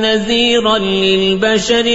نذيرا للبشر